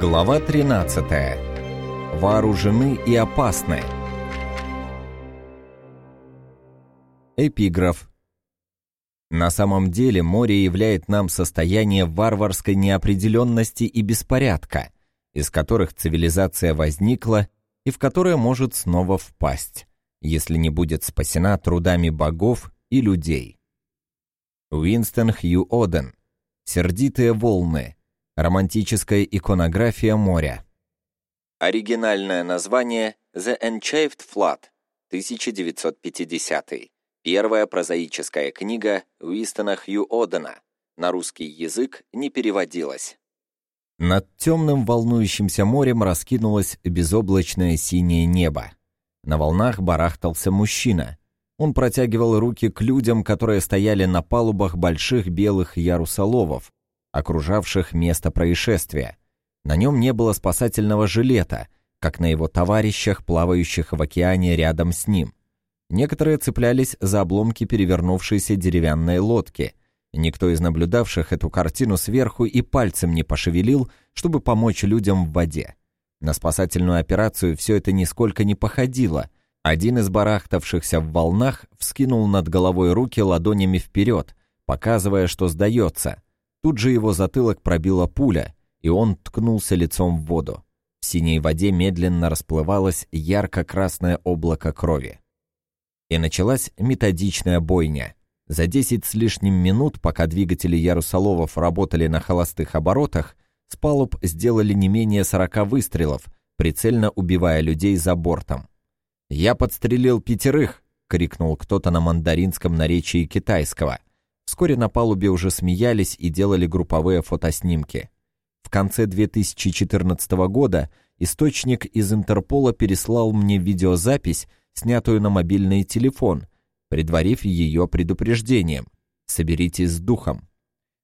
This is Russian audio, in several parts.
Глава 13. Вооружены и опасны. Эпиграф. На самом деле море являет нам состояние варварской неопределенности и беспорядка, из которых цивилизация возникла и в которое может снова впасть, если не будет спасена трудами богов и людей. Уинстон Хью Оден. Сердитые волны. Романтическая иконография моря. Оригинальное название The Enchafed Flood, 1950. Первая прозаическая книга Уистона Хью Одена. На русский язык не переводилась. Над темным волнующимся морем раскинулось безоблачное синее небо. На волнах барахтался мужчина. Он протягивал руки к людям, которые стояли на палубах больших белых ярусоловов, окружавших место происшествия. На нем не было спасательного жилета, как на его товарищах, плавающих в океане рядом с ним. Некоторые цеплялись за обломки перевернувшейся деревянной лодки. Никто из наблюдавших эту картину сверху и пальцем не пошевелил, чтобы помочь людям в воде. На спасательную операцию все это нисколько не походило. Один из барахтавшихся в волнах вскинул над головой руки ладонями вперед, показывая, что сдается. Тут же его затылок пробила пуля, и он ткнулся лицом в воду. В синей воде медленно расплывалось ярко-красное облако крови. И началась методичная бойня. За десять с лишним минут, пока двигатели ярусоловов работали на холостых оборотах, с палуб сделали не менее сорока выстрелов, прицельно убивая людей за бортом. «Я подстрелил пятерых!» — крикнул кто-то на мандаринском наречии китайского. Вскоре на палубе уже смеялись и делали групповые фотоснимки. В конце 2014 года источник из Интерпола переслал мне видеозапись, снятую на мобильный телефон, предварив ее предупреждением «Соберитесь с духом».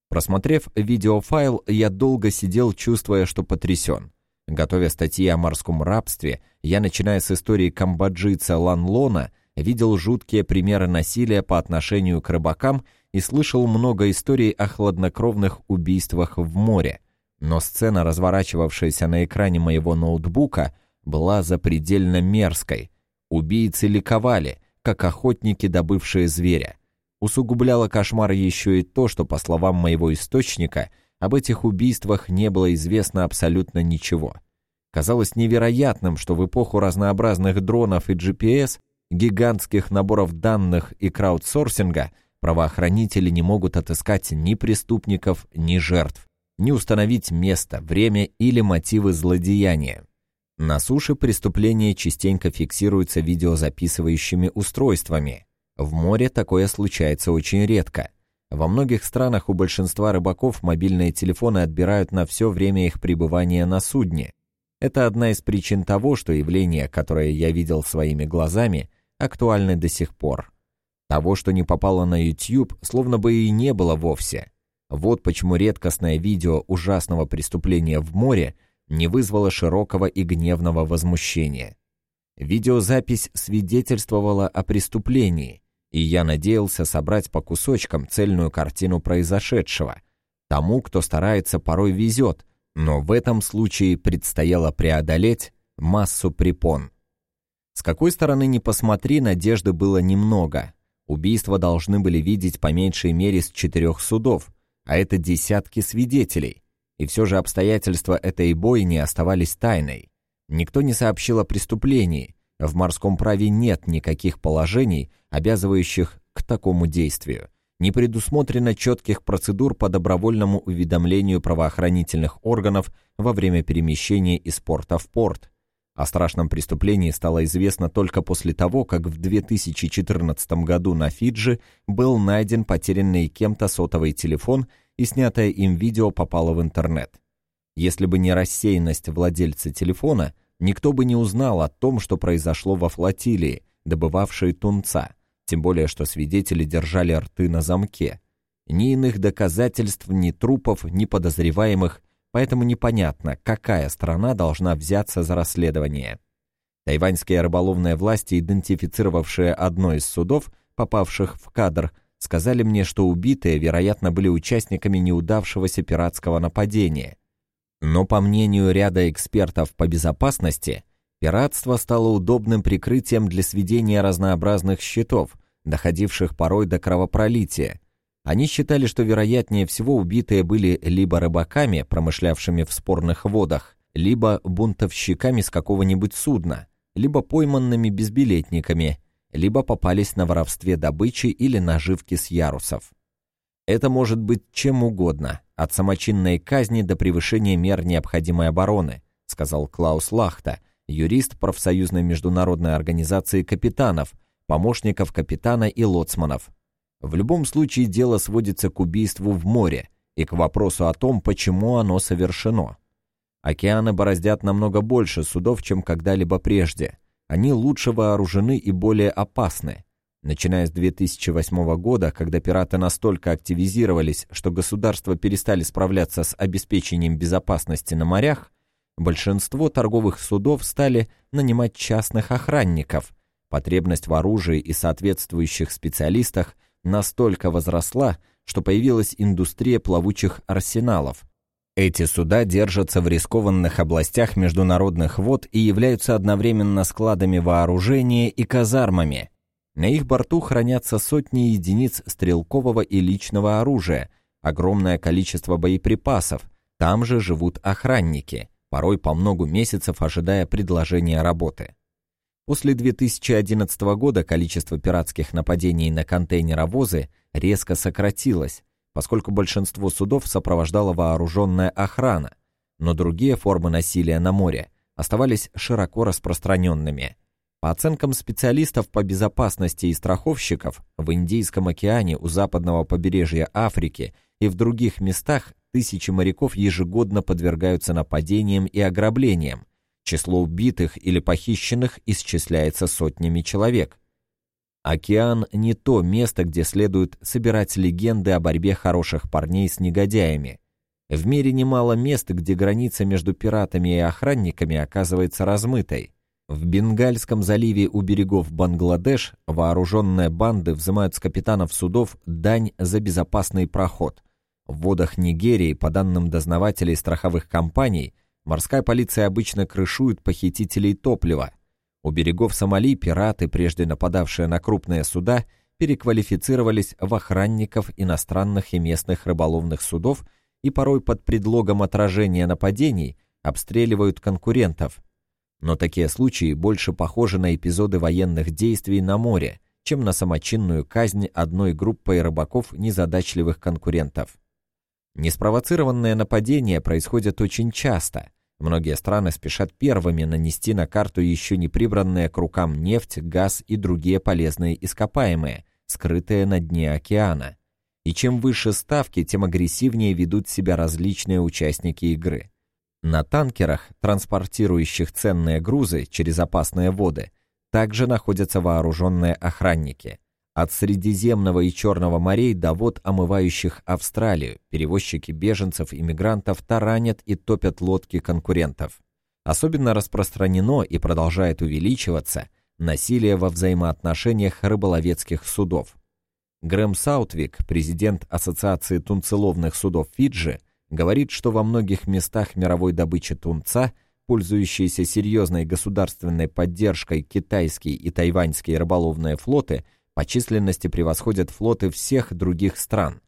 Просмотрев видеофайл, я долго сидел, чувствуя, что потрясен. Готовя статьи о морском рабстве, я, начиная с истории камбоджийца Лан Лона, видел жуткие примеры насилия по отношению к рыбакам и слышал много историй о хладнокровных убийствах в море. Но сцена, разворачивавшаяся на экране моего ноутбука, была запредельно мерзкой. Убийцы ликовали, как охотники, добывшие зверя. Усугубляло кошмар еще и то, что, по словам моего источника, об этих убийствах не было известно абсолютно ничего. Казалось невероятным, что в эпоху разнообразных дронов и GPS, гигантских наборов данных и краудсорсинга – Правоохранители не могут отыскать ни преступников, ни жертв, ни установить место, время или мотивы злодеяния. На суше преступления частенько фиксируются видеозаписывающими устройствами. В море такое случается очень редко. Во многих странах у большинства рыбаков мобильные телефоны отбирают на все время их пребывания на судне. Это одна из причин того, что явление, которое я видел своими глазами, актуальны до сих пор. Того, что не попало на YouTube, словно бы и не было вовсе. Вот почему редкостное видео ужасного преступления в море не вызвало широкого и гневного возмущения. Видеозапись свидетельствовала о преступлении, и я надеялся собрать по кусочкам цельную картину произошедшего. Тому, кто старается, порой везет, но в этом случае предстояло преодолеть массу препон. С какой стороны ни посмотри, надежды было немного. Убийство должны были видеть по меньшей мере с четырех судов, а это десятки свидетелей. И все же обстоятельства этой бойни оставались тайной. Никто не сообщил о преступлении. В морском праве нет никаких положений, обязывающих к такому действию. Не предусмотрено четких процедур по добровольному уведомлению правоохранительных органов во время перемещения из порта в порт. О страшном преступлении стало известно только после того, как в 2014 году на Фиджи был найден потерянный кем-то сотовый телефон и снятое им видео попало в интернет. Если бы не рассеянность владельца телефона, никто бы не узнал о том, что произошло во флотилии, добывавшей тунца, тем более что свидетели держали рты на замке. Ни иных доказательств, ни трупов, ни подозреваемых – поэтому непонятно, какая страна должна взяться за расследование. Тайваньские рыболовные власти, идентифицировавшие одно из судов, попавших в кадр, сказали мне, что убитые, вероятно, были участниками неудавшегося пиратского нападения. Но по мнению ряда экспертов по безопасности, пиратство стало удобным прикрытием для сведения разнообразных счетов, доходивших порой до кровопролития. Они считали, что вероятнее всего убитые были либо рыбаками, промышлявшими в спорных водах, либо бунтовщиками с какого-нибудь судна, либо пойманными безбилетниками, либо попались на воровстве добычи или наживки с ярусов. Это может быть чем угодно, от самочинной казни до превышения мер необходимой обороны, сказал Клаус Лахта, юрист профсоюзной международной организации капитанов, помощников капитана и лоцманов. В любом случае дело сводится к убийству в море и к вопросу о том, почему оно совершено. Океаны бороздят намного больше судов, чем когда-либо прежде. Они лучше вооружены и более опасны. Начиная с 2008 года, когда пираты настолько активизировались, что государства перестали справляться с обеспечением безопасности на морях, большинство торговых судов стали нанимать частных охранников. Потребность в оружии и соответствующих специалистах настолько возросла, что появилась индустрия плавучих арсеналов, эти суда держатся в рискованных областях международных вод и являются одновременно складами вооружения и казармами. На их борту хранятся сотни единиц стрелкового и личного оружия, огромное количество боеприпасов, там же живут охранники, порой по многу месяцев ожидая предложения работы. После 2011 года количество пиратских нападений на контейнеровозы резко сократилось, поскольку большинство судов сопровождала вооруженная охрана, но другие формы насилия на море оставались широко распространенными. По оценкам специалистов по безопасности и страховщиков, в Индийском океане у западного побережья Африки и в других местах тысячи моряков ежегодно подвергаются нападениям и ограблениям. Число убитых или похищенных исчисляется сотнями человек. Океан не то место, где следует собирать легенды о борьбе хороших парней с негодяями. В мире немало мест, где граница между пиратами и охранниками оказывается размытой. В Бенгальском заливе у берегов Бангладеш вооруженные банды взимают с капитанов судов дань за безопасный проход. В водах Нигерии, по данным дознавателей страховых компаний, морская полиция обычно крышует похитителей топлива – у берегов Сомали пираты, прежде нападавшие на крупные суда, переквалифицировались в охранников иностранных и местных рыболовных судов и порой под предлогом отражения нападений обстреливают конкурентов. Но такие случаи больше похожи на эпизоды военных действий на море, чем на самочинную казнь одной группой рыбаков незадачливых конкурентов. Неспровоцированные нападения происходят очень часто, Многие страны спешат первыми нанести на карту еще не прибранные к рукам нефть, газ и другие полезные ископаемые, скрытые на дне океана. И чем выше ставки, тем агрессивнее ведут себя различные участники игры. На танкерах, транспортирующих ценные грузы через опасные воды, также находятся вооруженные охранники – от Средиземного и Черного морей до вод, омывающих Австралию, перевозчики беженцев и мигрантов таранят и топят лодки конкурентов. Особенно распространено и продолжает увеличиваться насилие во взаимоотношениях рыболовецких судов. Грэм Саутвик, президент Ассоциации тунцеловных судов Фиджи, говорит, что во многих местах мировой добычи тунца, пользующиеся серьезной государственной поддержкой китайские и тайваньские рыболовные флоты – по численности превосходят флоты всех других стран.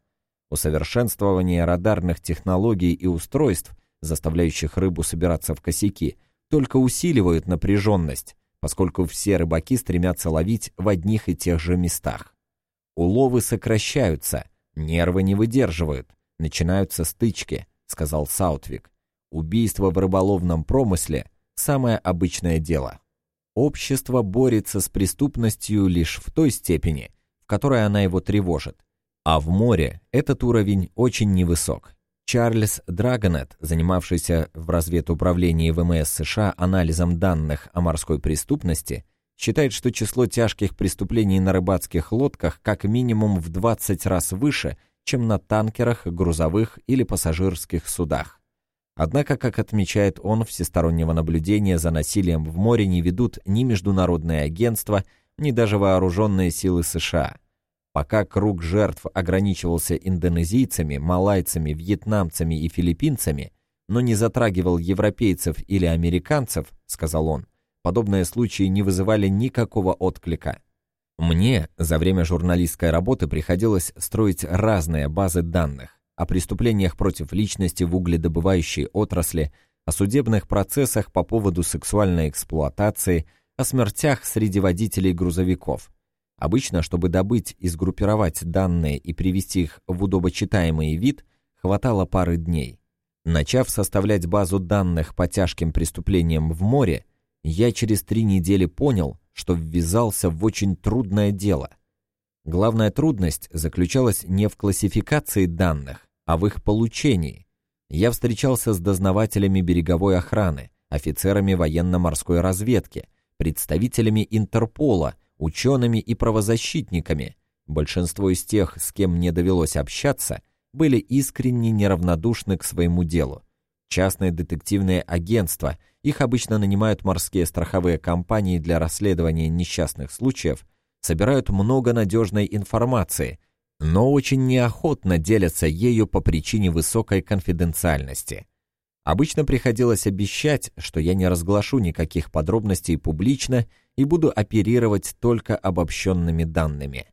Усовершенствование радарных технологий и устройств, заставляющих рыбу собираться в косяки, только усиливают напряженность, поскольку все рыбаки стремятся ловить в одних и тех же местах. Уловы сокращаются, нервы не выдерживают, начинаются стычки, сказал Саутвик. Убийство в рыболовном промысле – самое обычное дело. Общество борется с преступностью лишь в той степени, в которой она его тревожит. А в море этот уровень очень невысок. Чарльз Драгонет, занимавшийся в разведуправлении ВМС США анализом данных о морской преступности, считает, что число тяжких преступлений на рыбацких лодках как минимум в 20 раз выше, чем на танкерах, грузовых или пассажирских судах. Однако, как отмечает он, всестороннего наблюдения за насилием в море не ведут ни международные агентства, ни даже вооруженные силы США. Пока круг жертв ограничивался индонезийцами, малайцами, вьетнамцами и филиппинцами, но не затрагивал европейцев или американцев, сказал он, подобные случаи не вызывали никакого отклика. Мне за время журналистской работы приходилось строить разные базы данных о преступлениях против личности в угледобывающей отрасли, о судебных процессах по поводу сексуальной эксплуатации, о смертях среди водителей грузовиков. Обычно, чтобы добыть и сгруппировать данные и привести их в удобочитаемый вид, хватало пары дней. Начав составлять базу данных по тяжким преступлениям в море, я через три недели понял, что ввязался в очень трудное дело. Главная трудность заключалась не в классификации данных, а в их получении. Я встречался с дознавателями береговой охраны, офицерами военно-морской разведки, представителями Интерпола, учеными и правозащитниками. Большинство из тех, с кем мне довелось общаться, были искренне неравнодушны к своему делу. Частные детективные агентства, их обычно нанимают морские страховые компании для расследования несчастных случаев, собирают много надежной информации, но очень неохотно делятся ею по причине высокой конфиденциальности. Обычно приходилось обещать, что я не разглашу никаких подробностей публично и буду оперировать только обобщенными данными.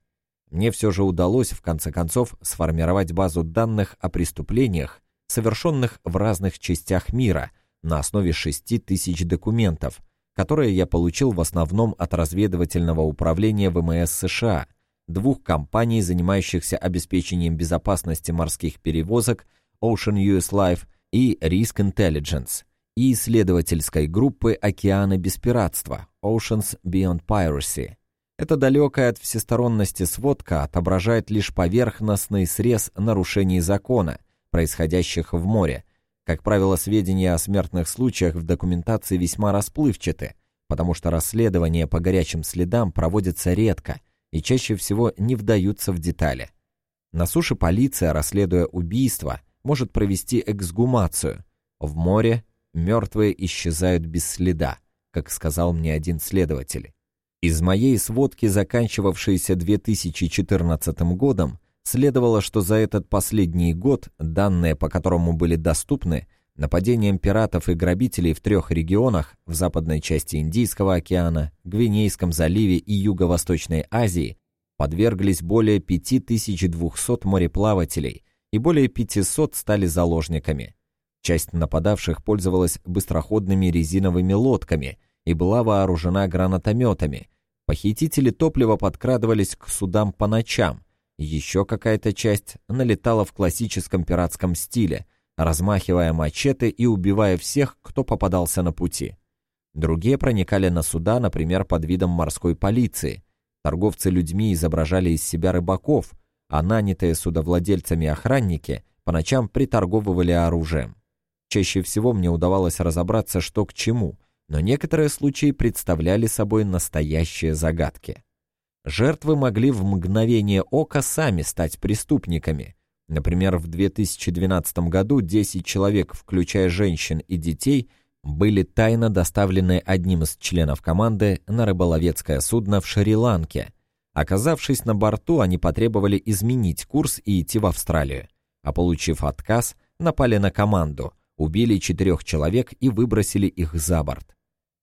Мне все же удалось, в конце концов, сформировать базу данных о преступлениях, совершенных в разных частях мира, на основе 6 тысяч документов, которые я получил в основном от разведывательного управления ВМС США, двух компаний, занимающихся обеспечением безопасности морских перевозок Ocean US Life и Risk Intelligence, и исследовательской группы «Океаны без пиратства» Oceans Beyond Piracy. Эта далекая от всесторонности сводка отображает лишь поверхностный срез нарушений закона, происходящих в море. Как правило, сведения о смертных случаях в документации весьма расплывчаты, потому что расследования по горячим следам проводятся редко и чаще всего не вдаются в детали. На суше полиция, расследуя убийство, может провести эксгумацию. В море мертвые исчезают без следа, как сказал мне один следователь. Из моей сводки, заканчивавшейся 2014 годом, Следовало, что за этот последний год данные, по которому были доступны, нападениям пиратов и грабителей в трех регионах в западной части Индийского океана, Гвинейском заливе и Юго-Восточной Азии подверглись более 5200 мореплавателей и более 500 стали заложниками. Часть нападавших пользовалась быстроходными резиновыми лодками и была вооружена гранатометами. Похитители топлива подкрадывались к судам по ночам, еще какая-то часть налетала в классическом пиратском стиле, размахивая мачете и убивая всех, кто попадался на пути. Другие проникали на суда, например, под видом морской полиции. Торговцы людьми изображали из себя рыбаков, а нанятые судовладельцами охранники по ночам приторговывали оружием. Чаще всего мне удавалось разобраться, что к чему, но некоторые случаи представляли собой настоящие загадки. Жертвы могли в мгновение ока сами стать преступниками. Например, в 2012 году 10 человек, включая женщин и детей, были тайно доставлены одним из членов команды на рыболовецкое судно в Шри-Ланке. Оказавшись на борту, они потребовали изменить курс и идти в Австралию. А получив отказ, напали на команду, убили четырех человек и выбросили их за борт.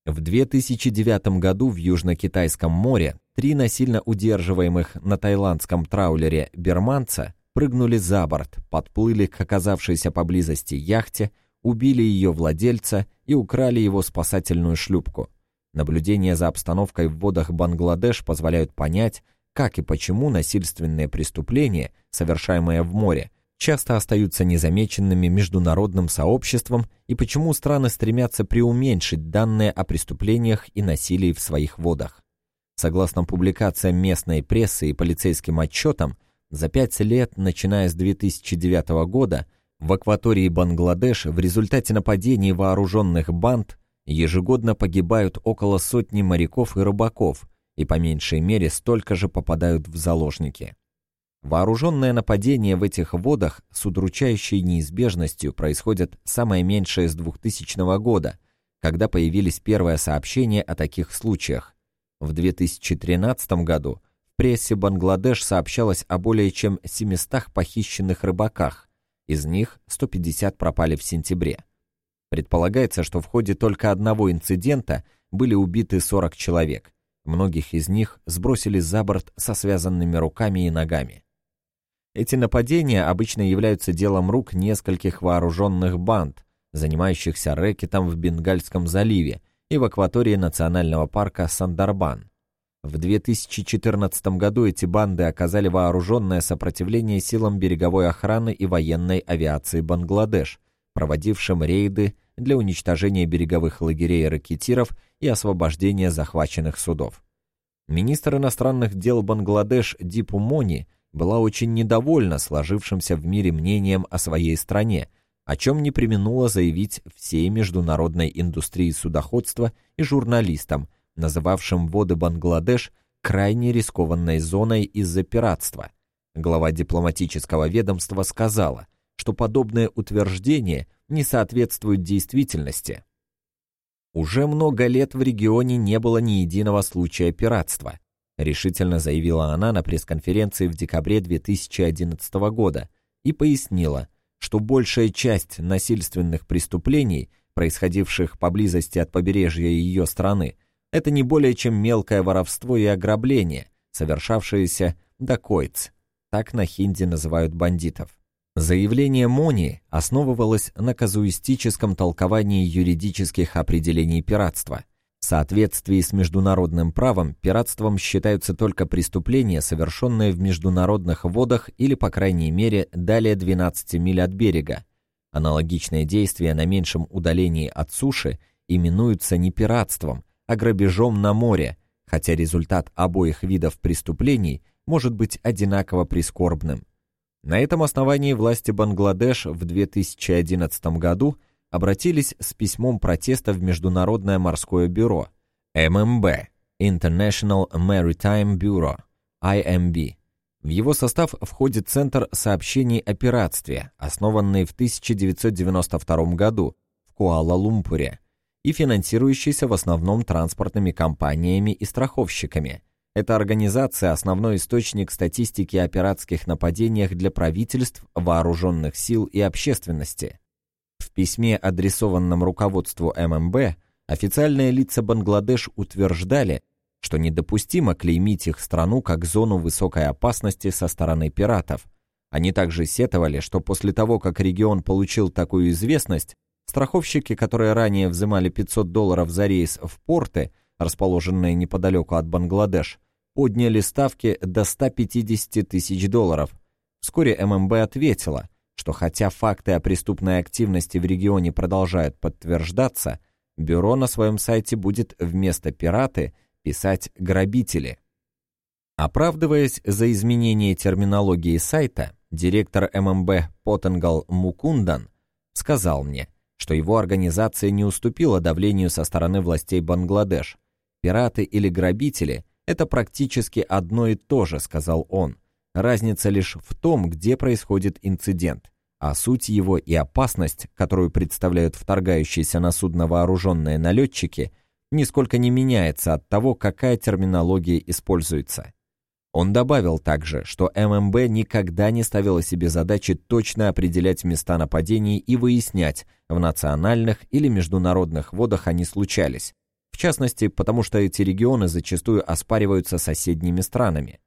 В 2009 году в Южно-Китайском море Три насильно удерживаемых на тайландском траулере берманца прыгнули за борт, подплыли к оказавшейся поблизости яхте, убили ее владельца и украли его спасательную шлюпку. Наблюдения за обстановкой в водах Бангладеш позволяют понять, как и почему насильственные преступления, совершаемые в море, часто остаются незамеченными международным сообществом и почему страны стремятся преуменьшить данные о преступлениях и насилии в своих водах. Согласно публикациям местной прессы и полицейским отчетам, за пять лет, начиная с 2009 года, в акватории Бангладеш в результате нападений вооруженных банд ежегодно погибают около сотни моряков и рыбаков, и по меньшей мере столько же попадают в заложники. Вооруженные нападения в этих водах с удручающей неизбежностью происходят самое меньшее с 2000 года, когда появились первые сообщения о таких случаях, в 2013 году прессе Бангладеш сообщалось о более чем 700 похищенных рыбаках, из них 150 пропали в сентябре. Предполагается, что в ходе только одного инцидента были убиты 40 человек. Многих из них сбросили за борт со связанными руками и ногами. Эти нападения обычно являются делом рук нескольких вооруженных банд, занимающихся рэкетом в Бенгальском заливе и в акватории национального парка Сандарбан. В 2014 году эти банды оказали вооруженное сопротивление силам береговой охраны и военной авиации Бангладеш, проводившим рейды для уничтожения береговых лагерей ракетиров и освобождения захваченных судов. Министр иностранных дел Бангладеш Дипу Мони была очень недовольна сложившимся в мире мнением о своей стране, о чем не применула заявить всей международной индустрии судоходства и журналистам, называвшим воды Бангладеш крайне рискованной зоной из-за пиратства. Глава дипломатического ведомства сказала, что подобное утверждение не соответствует действительности. Уже много лет в регионе не было ни единого случая пиратства, решительно заявила она на пресс-конференции в декабре 2011 года и пояснила, что большая часть насильственных преступлений, происходивших поблизости от побережья ее страны, это не более чем мелкое воровство и ограбление, совершавшееся дакойц, так на хинди называют бандитов. Заявление Мони основывалось на казуистическом толковании юридических определений пиратства. В соответствии с международным правом пиратством считаются только преступления, совершенные в международных водах или, по крайней мере, далее 12 миль от берега. Аналогичные действия на меньшем удалении от суши именуются не пиратством, а грабежом на море, хотя результат обоих видов преступлений может быть одинаково прискорбным. На этом основании власти Бангладеш в 2011 году обратились с письмом протеста в Международное морское бюро ММБ International Maritime Bureau IMB. В его состав входит Центр сообщений о пиратстве, основанный в 1992 году в Куала-Лумпуре, и финансирующийся в основном транспортными компаниями и страховщиками. Эта организация – основной источник статистики о пиратских нападениях для правительств, вооруженных сил и общественности. В письме, адресованном руководству ММБ, официальные лица Бангладеш утверждали, что недопустимо клеймить их страну как зону высокой опасности со стороны пиратов. Они также сетовали, что после того, как регион получил такую известность, Страховщики, которые ранее взимали 500 долларов за рейс в порты, расположенные неподалеку от Бангладеш, подняли ставки до 150 тысяч долларов. Вскоре ММБ ответила, что хотя факты о преступной активности в регионе продолжают подтверждаться, бюро на своем сайте будет вместо «пираты» писать «грабители». Оправдываясь за изменение терминологии сайта, директор ММБ Потенгал Мукундан сказал мне – что его организация не уступила давлению со стороны властей Бангладеш. Пираты или грабители – это практически одно и то же, сказал он. Разница лишь в том, где происходит инцидент, а суть его и опасность, которую представляют вторгающиеся на судно вооруженные налетчики, нисколько не меняется от того, какая терминология используется. Он добавил также, что ММБ никогда не ставила себе задачи точно определять места нападений и выяснять, в национальных или международных водах они случались. В частности, потому что эти регионы зачастую оспариваются соседними странами.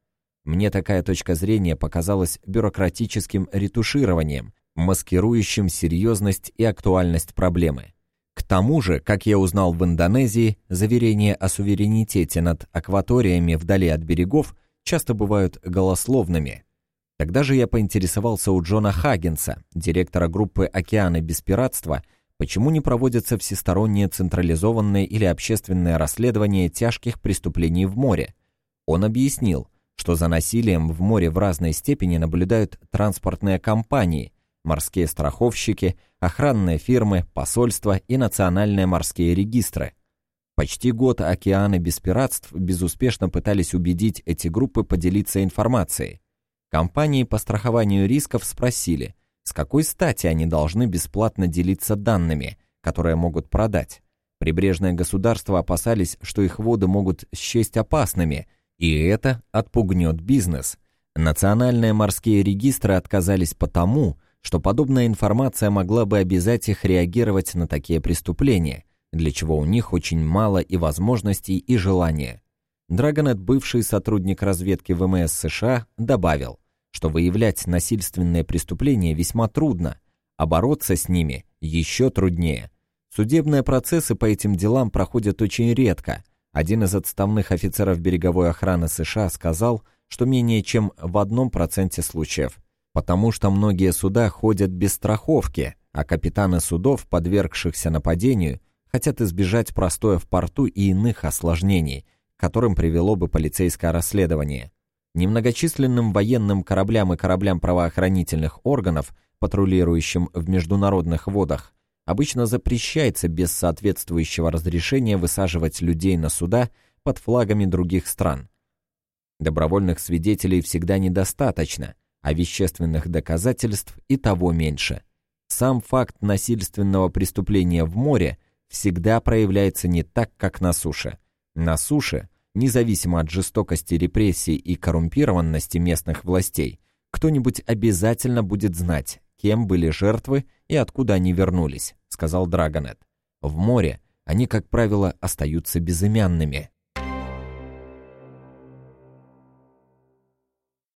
Мне такая точка зрения показалась бюрократическим ретушированием, маскирующим серьезность и актуальность проблемы. К тому же, как я узнал в Индонезии, заверения о суверенитете над акваториями вдали от берегов – часто бывают голословными. Тогда же я поинтересовался у Джона Хаггинса, директора группы «Океаны без пиратства», почему не проводятся всесторонние централизованные или общественные расследования тяжких преступлений в море. Он объяснил, что за насилием в море в разной степени наблюдают транспортные компании, морские страховщики, охранные фирмы, посольства и национальные морские регистры – Почти год океаны без пиратств безуспешно пытались убедить эти группы поделиться информацией. Компании по страхованию рисков спросили, с какой стати они должны бесплатно делиться данными, которые могут продать. Прибрежные государства опасались, что их воды могут счесть опасными, и это отпугнет бизнес. Национальные морские регистры отказались потому, что подобная информация могла бы обязать их реагировать на такие преступления, для чего у них очень мало и возможностей, и желания. Драгонет, бывший сотрудник разведки ВМС США, добавил, что выявлять насильственные преступления весьма трудно, а бороться с ними еще труднее. Судебные процессы по этим делам проходят очень редко. Один из отставных офицеров береговой охраны США сказал, что менее чем в одном проценте случаев, потому что многие суда ходят без страховки, а капитаны судов, подвергшихся нападению, хотят избежать простоя в порту и иных осложнений, которым привело бы полицейское расследование. Немногочисленным военным кораблям и кораблям правоохранительных органов, патрулирующим в международных водах, обычно запрещается без соответствующего разрешения высаживать людей на суда под флагами других стран. Добровольных свидетелей всегда недостаточно, а вещественных доказательств и того меньше. Сам факт насильственного преступления в море всегда проявляется не так, как на суше. На суше, независимо от жестокости репрессий и коррумпированности местных властей, кто-нибудь обязательно будет знать, кем были жертвы и откуда они вернулись, сказал Драгонет. В море они, как правило, остаются безымянными.